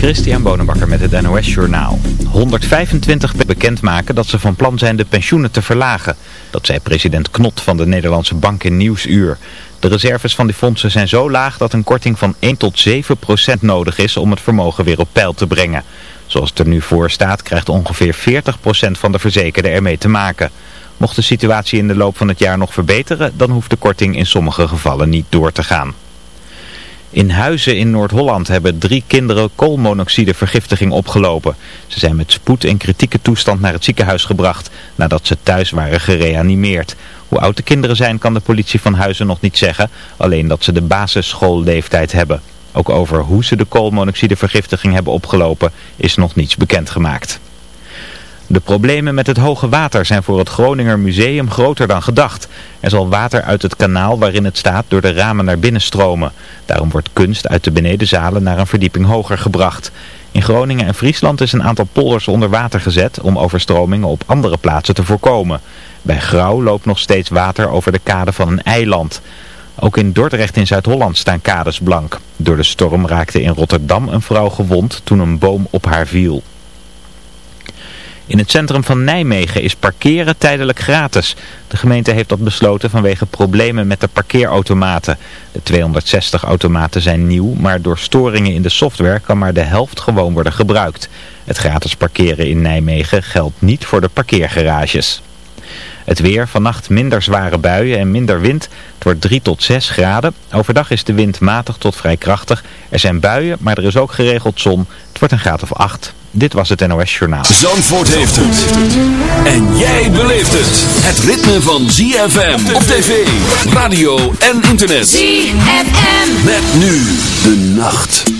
Christian Bonenbakker met het NOS Journaal. 125 bekendmaken dat ze van plan zijn de pensioenen te verlagen. Dat zei president Knot van de Nederlandse Bank in Nieuwsuur. De reserves van die fondsen zijn zo laag dat een korting van 1 tot 7 procent nodig is om het vermogen weer op peil te brengen. Zoals het er nu voor staat krijgt ongeveer 40 procent van de verzekerden ermee te maken. Mocht de situatie in de loop van het jaar nog verbeteren, dan hoeft de korting in sommige gevallen niet door te gaan. In Huizen in Noord-Holland hebben drie kinderen koolmonoxidevergiftiging opgelopen. Ze zijn met spoed en kritieke toestand naar het ziekenhuis gebracht nadat ze thuis waren gereanimeerd. Hoe oud de kinderen zijn kan de politie van Huizen nog niet zeggen, alleen dat ze de basisschoolleeftijd hebben. Ook over hoe ze de koolmonoxidevergiftiging hebben opgelopen is nog niets bekendgemaakt. De problemen met het hoge water zijn voor het Groninger Museum groter dan gedacht. Er zal water uit het kanaal waarin het staat door de ramen naar binnen stromen. Daarom wordt kunst uit de benedenzalen naar een verdieping hoger gebracht. In Groningen en Friesland is een aantal polders onder water gezet om overstromingen op andere plaatsen te voorkomen. Bij Grauw loopt nog steeds water over de kade van een eiland. Ook in Dordrecht in Zuid-Holland staan kades blank. Door de storm raakte in Rotterdam een vrouw gewond toen een boom op haar viel. In het centrum van Nijmegen is parkeren tijdelijk gratis. De gemeente heeft dat besloten vanwege problemen met de parkeerautomaten. De 260 automaten zijn nieuw, maar door storingen in de software kan maar de helft gewoon worden gebruikt. Het gratis parkeren in Nijmegen geldt niet voor de parkeergarages. Het weer, vannacht minder zware buien en minder wind. Het wordt 3 tot 6 graden. Overdag is de wind matig tot vrij krachtig. Er zijn buien, maar er is ook geregeld zon. Het wordt een graad of 8. Dit was het NOS Journaal. Zandvoort heeft het. En jij beleeft het. Het ritme van ZFM op tv, radio en internet. ZFM. Met nu de nacht.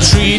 You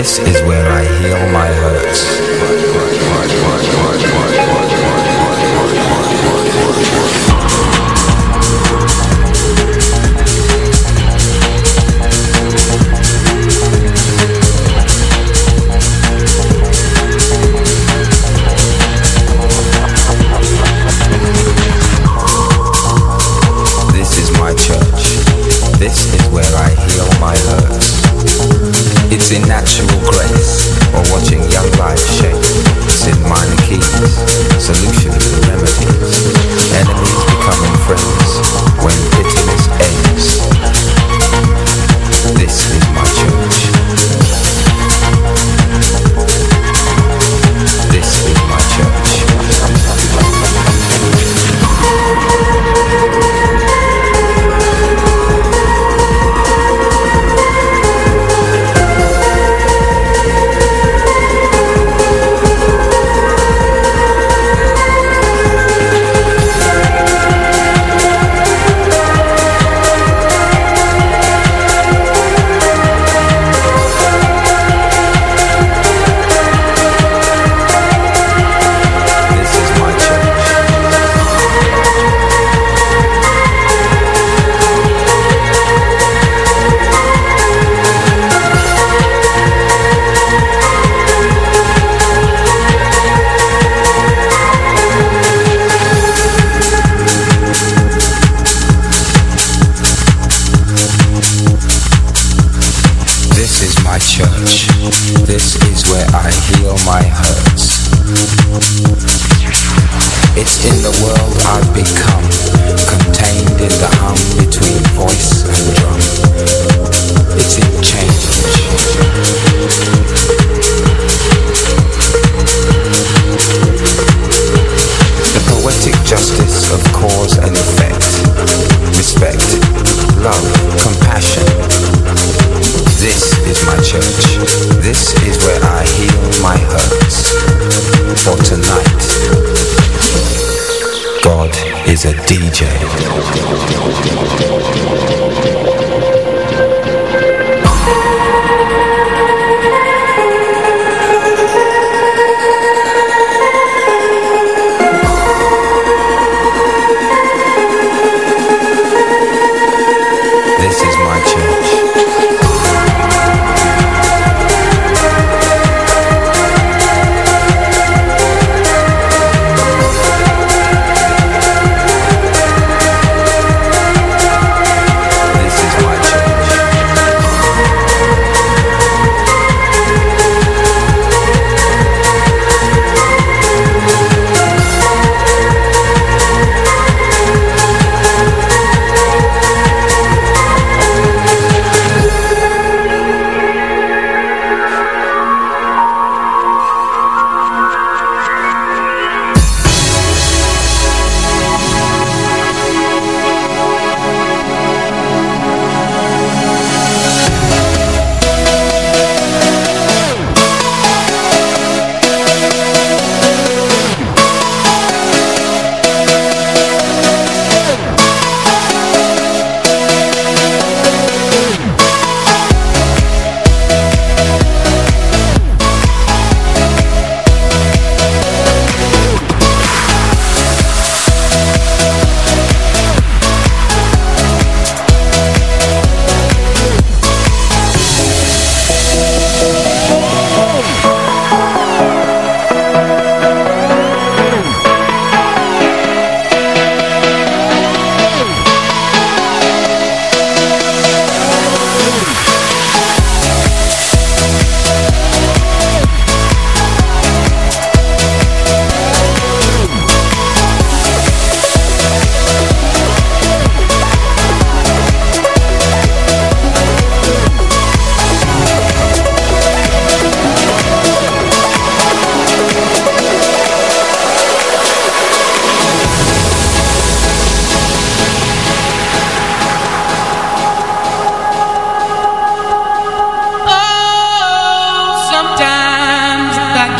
This is where I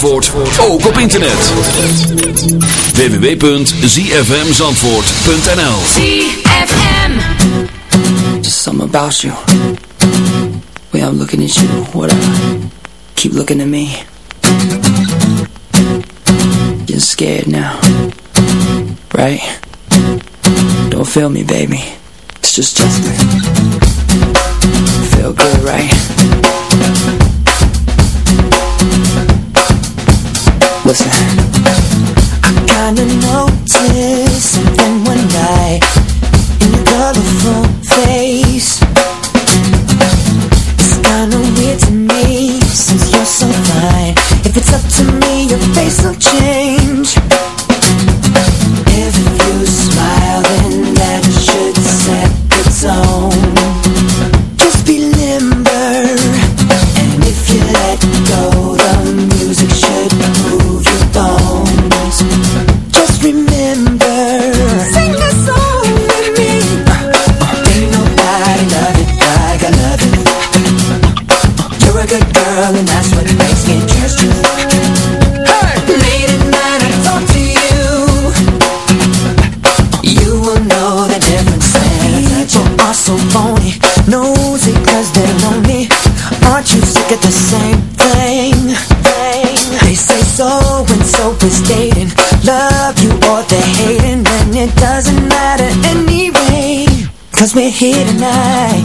Zandvoort ook op internet. www.zfmzandvoort.nl ZFM Just something about you Way I'm looking at you, whatever Keep looking at me Getting scared now Right? Don't feel me, baby It's just just Jasper Feel good, right? I kinda noticed one night in your colorful face. It's kinda weird to me since you're so fine. If it's up to me, your face will change. Cause we're here tonight.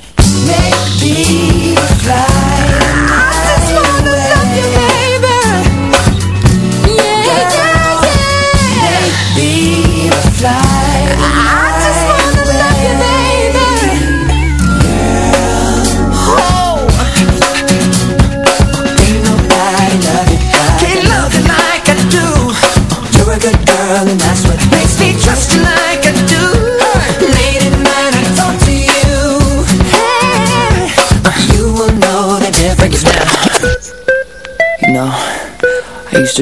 Make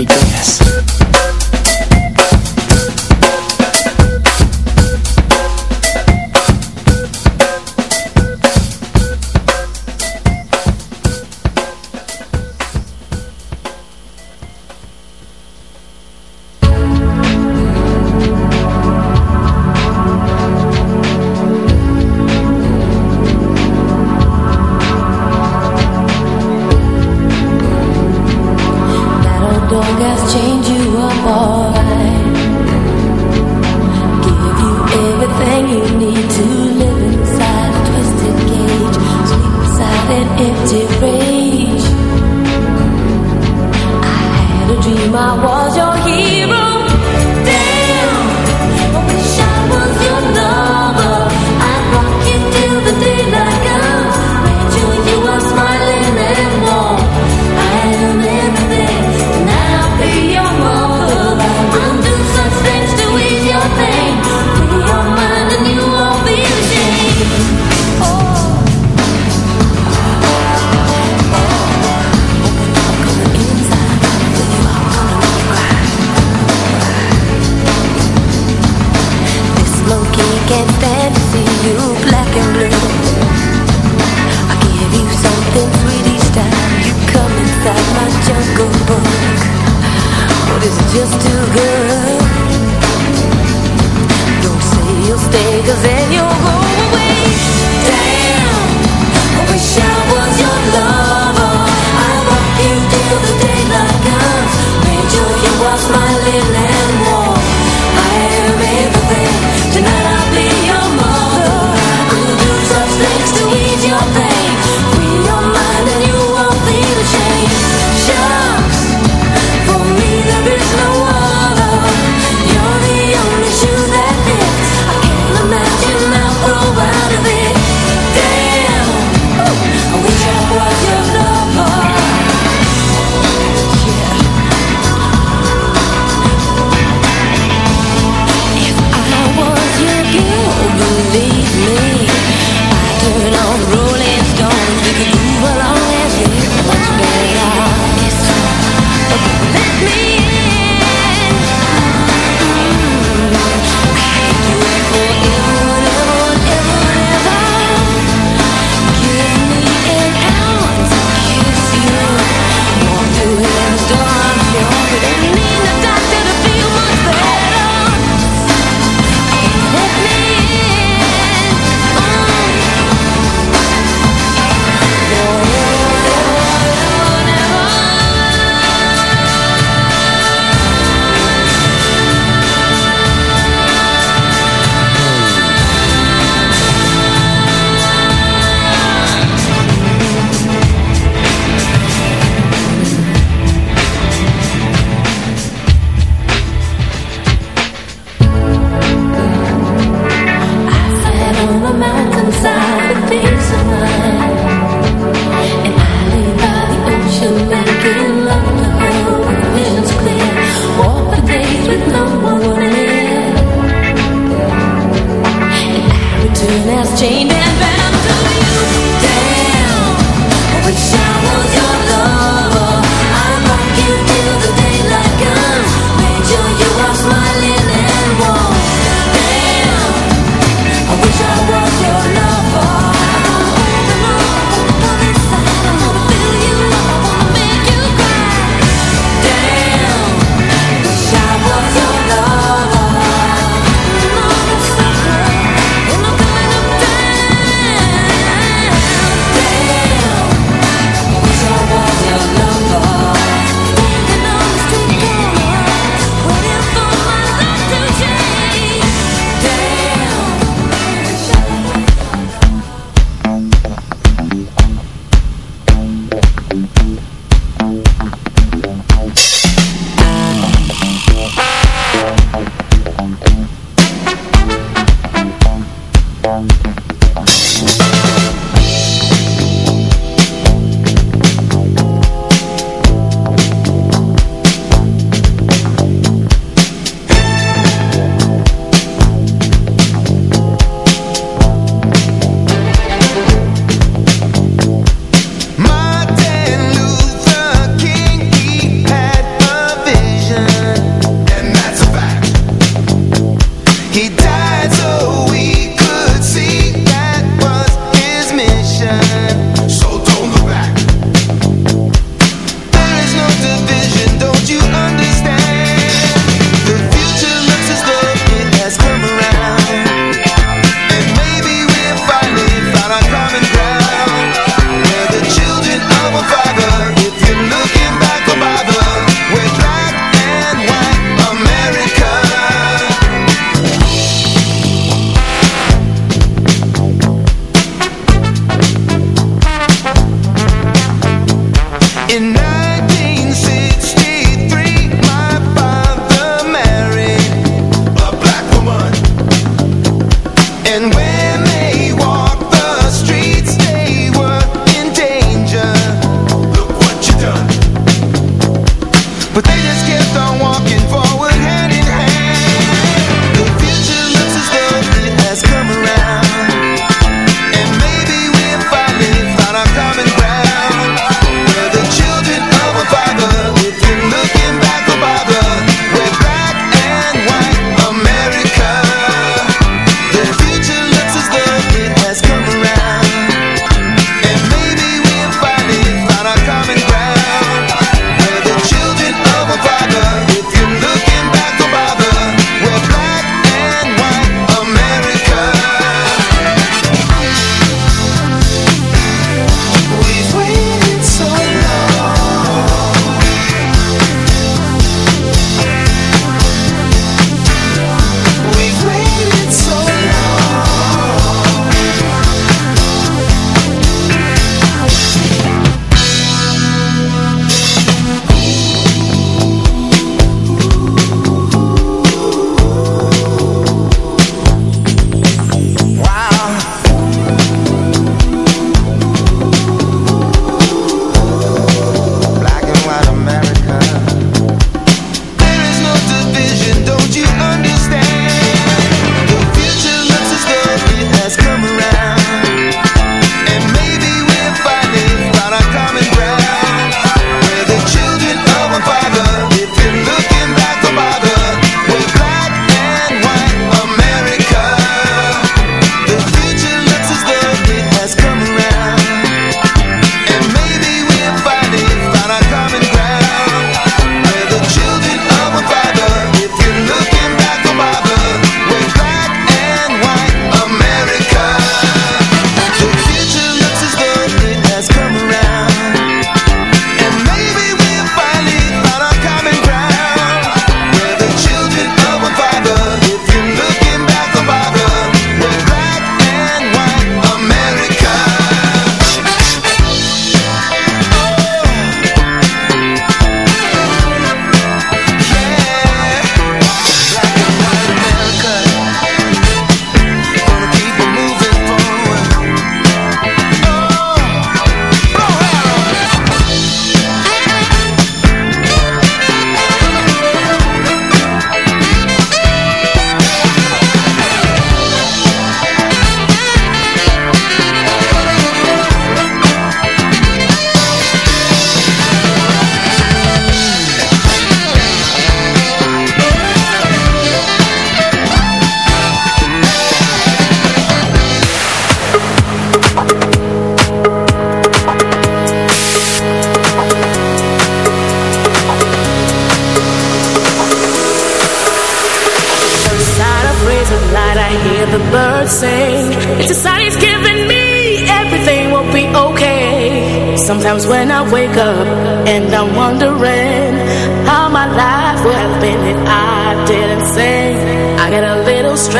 Everybody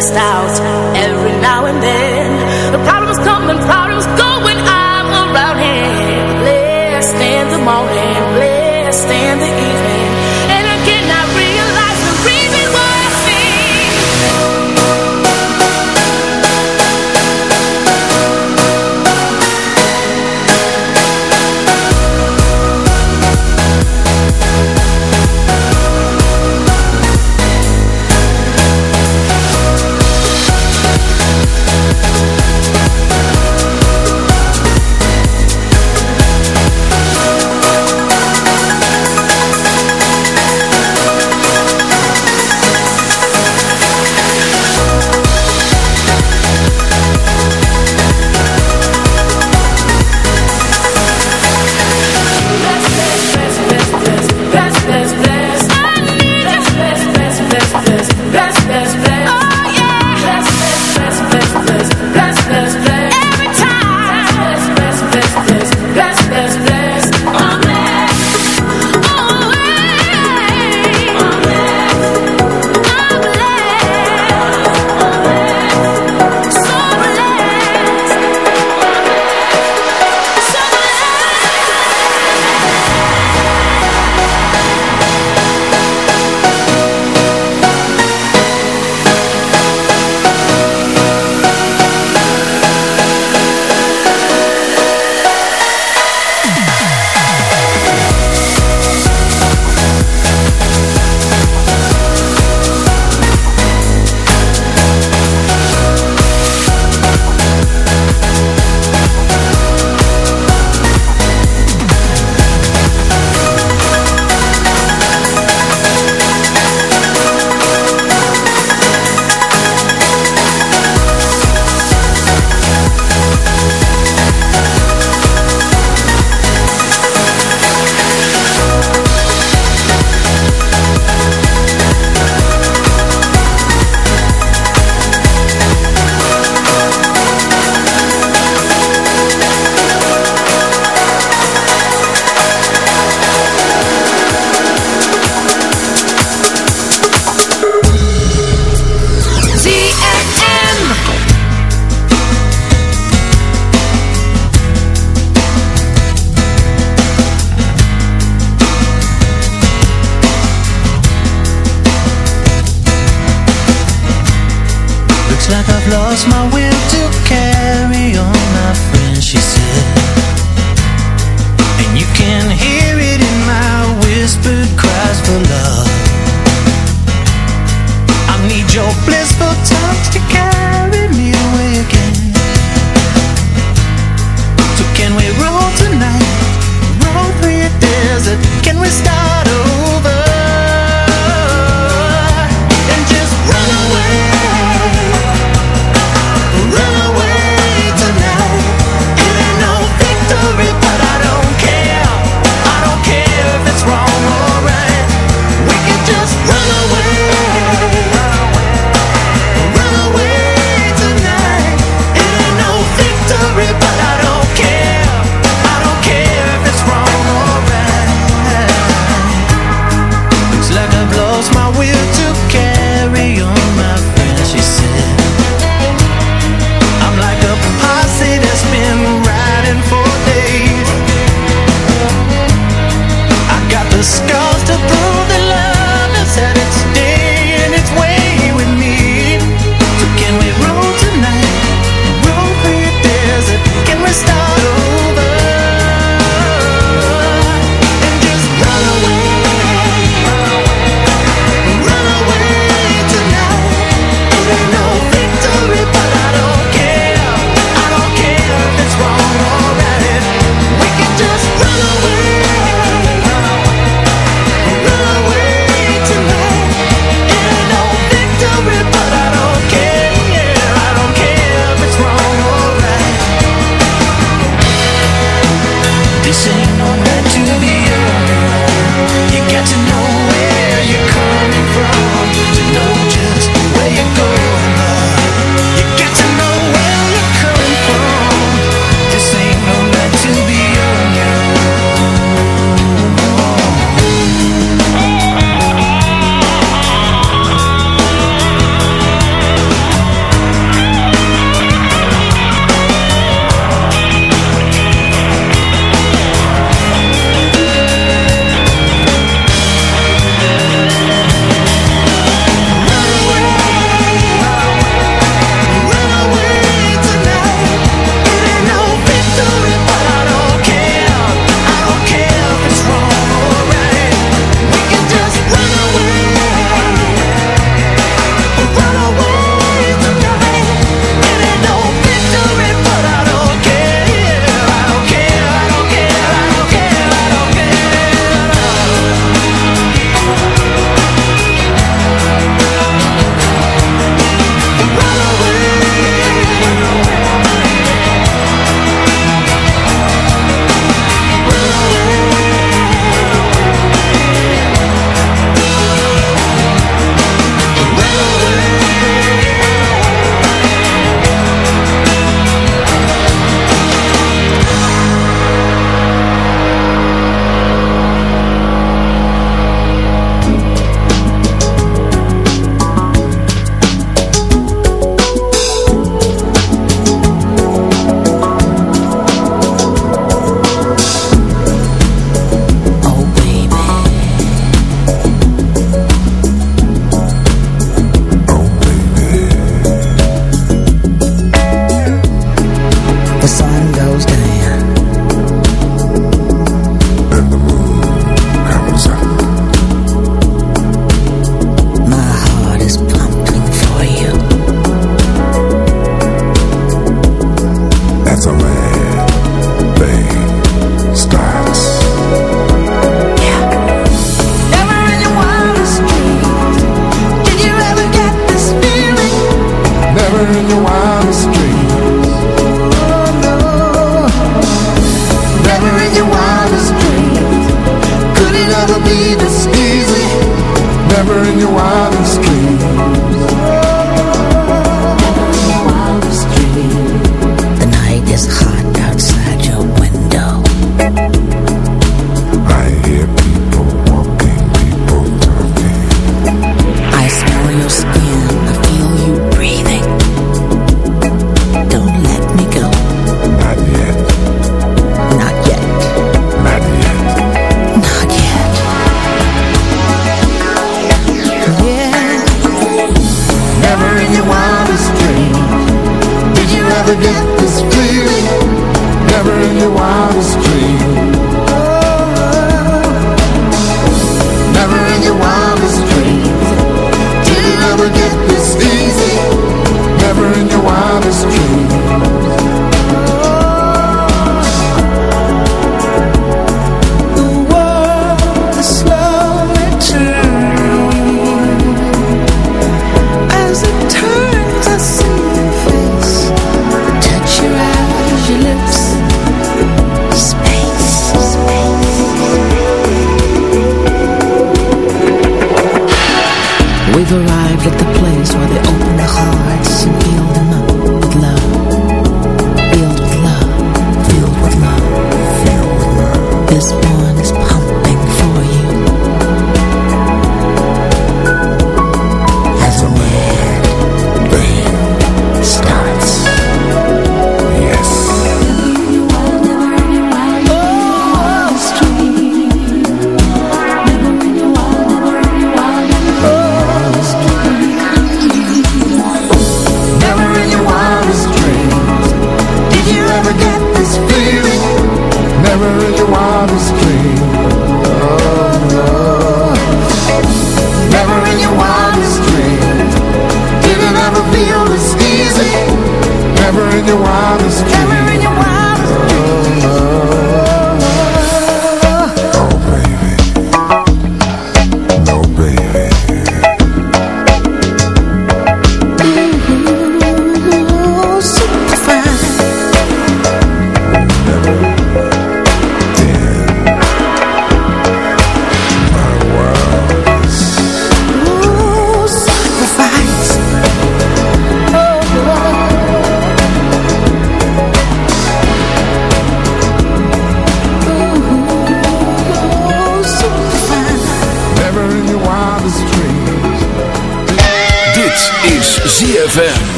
stressed out every now and then.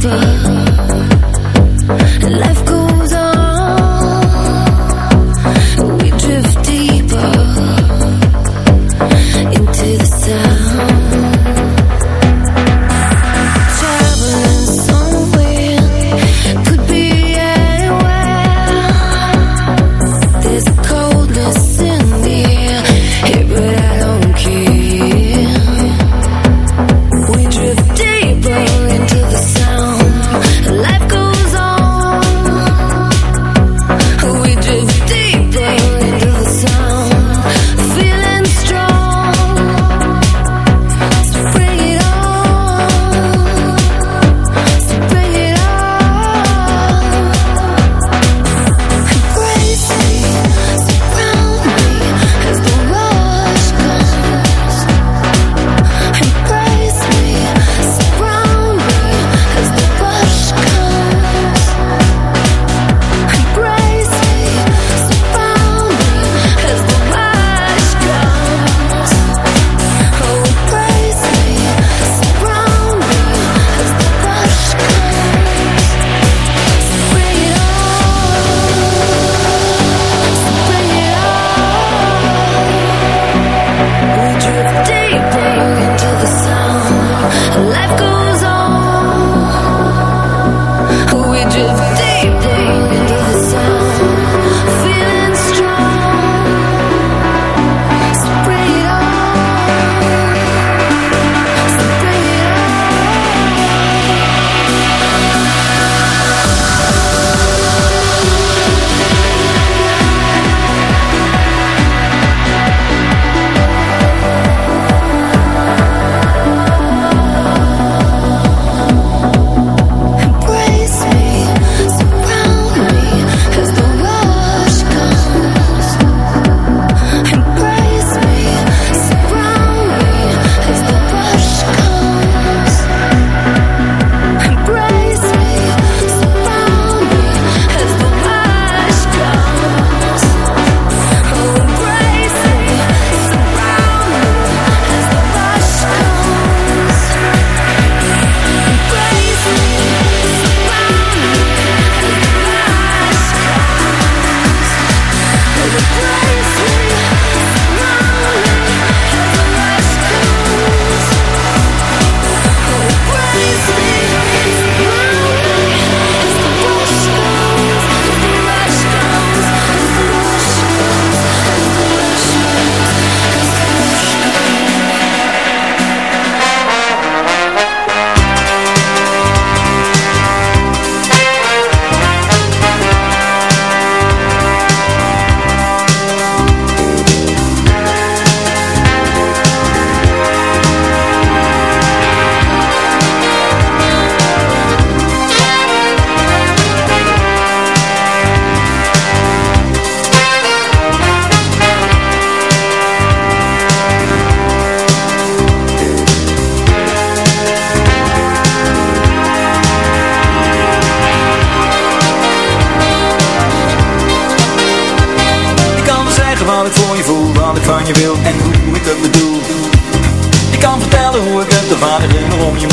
people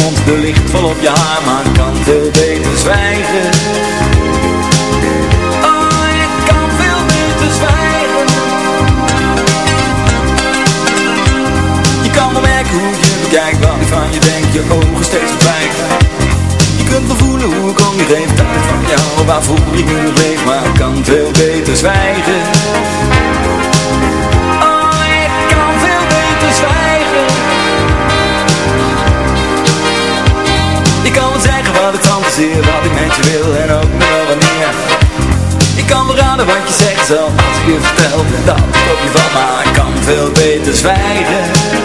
mond, de licht vol op je haar Maar kan veel beter zwijgen. Oh, ik kan veel beter zwijgen. Je kan wel merken hoe je bekijkt, wat ik van je denk, je ogen steeds verdwijgen. Je kunt wel voelen hoe ik om je geef, dat ik van jou, waarvoor ik nu leef Maar kan veel beter zwijgen fantaseer, wat ik met je wil en ook nog wanneer. Ik kan raden wat je zegt zelf als ik je vertel dat ik op je val Maar ik kan. Veel beter zwijgen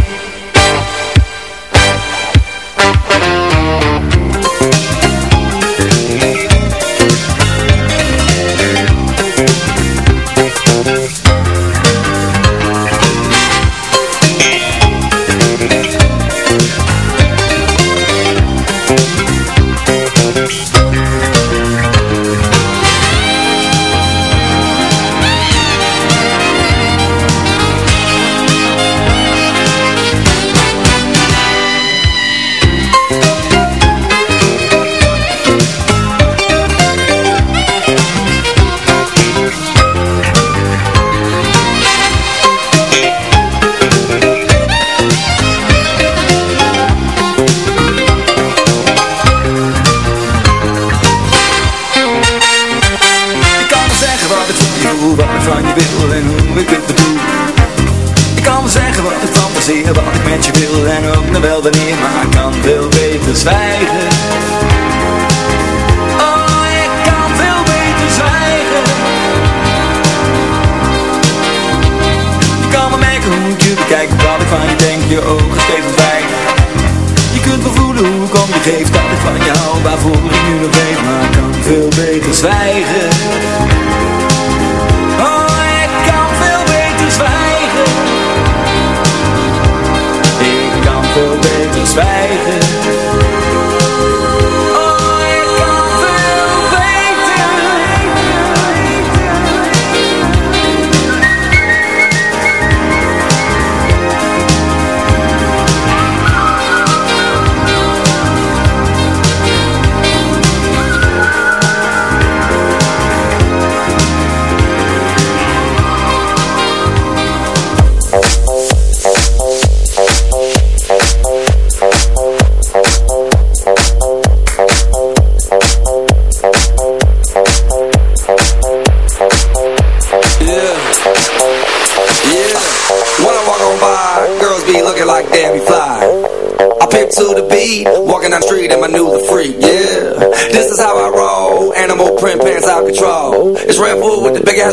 Ik kan zeggen wat ik van fantaseer, wat ik met je wil en ook nog wel wanneer Maar ik kan veel beter zwijgen. Oh, ik kan veel beter zwijgen. Je kan me merken hoe het je bekijkt wat ik van je denk, je ogen steeds fijn. Je kunt me voelen hoe ik om je geef, dat ik van je hou Waarvoor ik nu nog weet, maar ik kan veel beter zwijgen.